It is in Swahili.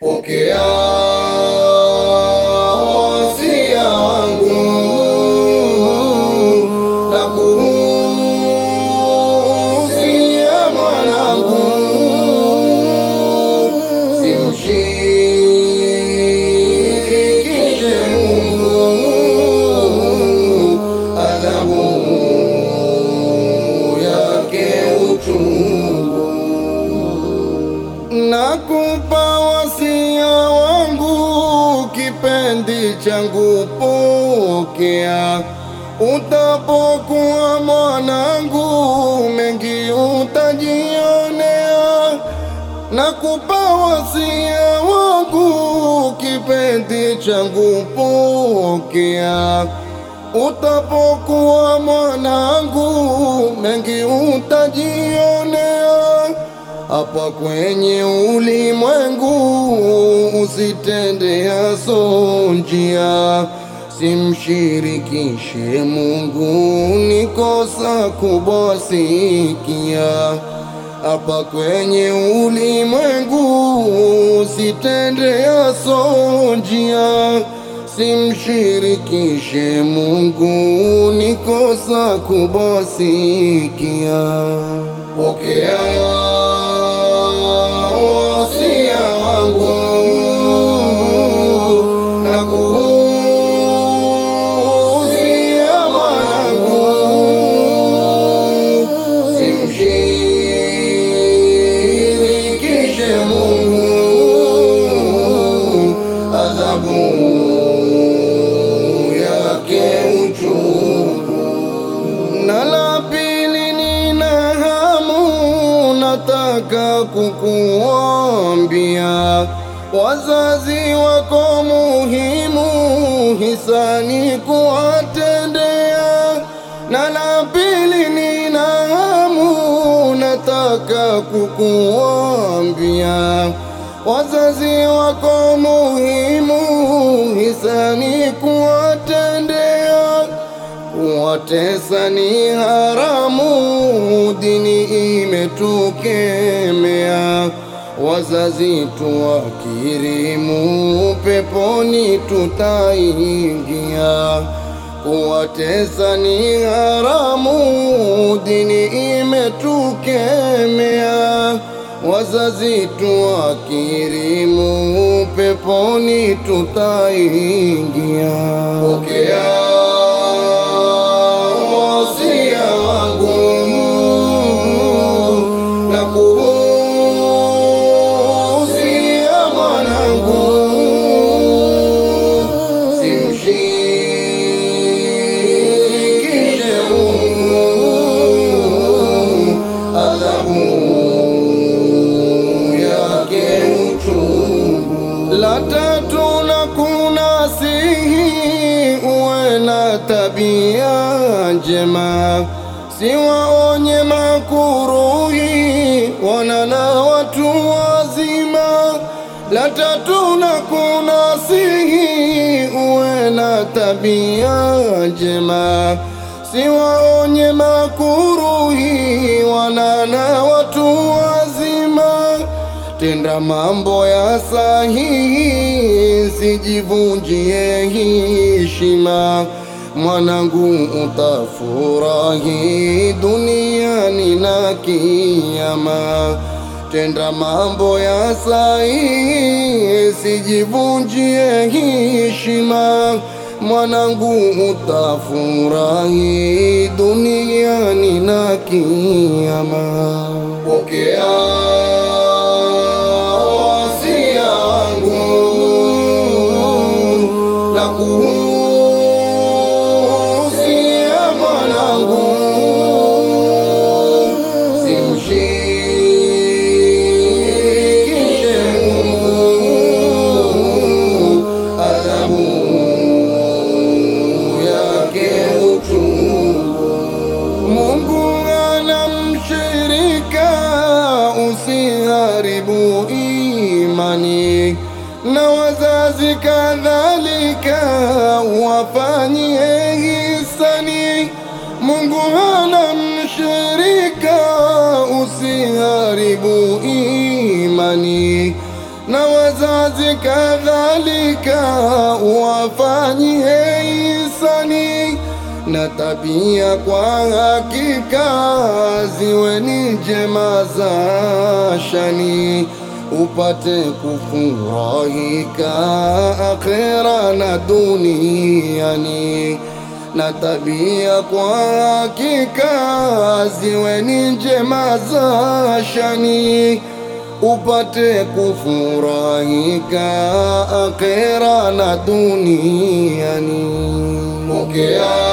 Pokea wasia changu pokea. Utapokuwa mwanangu, mengi utajionea. Nakupa wasia wangu, kipendi changu pokea. Utapokuwa mwanangu, mengi utajionea. Hapa kwenye ulimwengu usitende yaso njia, simshirikishe Mungu, ni kosa kubwa sikia. Hapa kwenye ulimwengu usitende yaso njia, simshirikishe Mungu, ni kosa kubwa sikia. Pokea wasia nataka kukuambia wazazi wako muhimu, hisani kuwatendea. Na la pili nina hamu, nataka kukuambia wazazi wako muhimu, hisani kuwatendea kuwatesa ni haramu, dini imetukemea. Wazazi tuwakirimu, peponi tutaingia. Kuwatesa ni haramu, dini imetukemea. Wazazi tuwakirimu, peponi tutaingia. Pokea La tatu na uwe na tabia njema, siwaonye makuruhi wana na watu wazima. La tatu na uwe na tabia njema, siwaonye makuruhi Tenda mambo ya sahihi, sijivunjie heshima. Mwanangu, utafurahi duniani na kiyama. Tenda mambo ya sahihi, sijivunjie heshima. Mwanangu, utafurahi duniani na kiyama. Pokea imani, na wazazi kadhalika wazazi kadhalika uwafanyie hisani na tabia kwa hakika ziwe ni njema za shani upate kufurahika akhera na duniani. Na tabia kwa hakika ziwe ni njema za shani upate kufurahika akhera na duniani. Pokea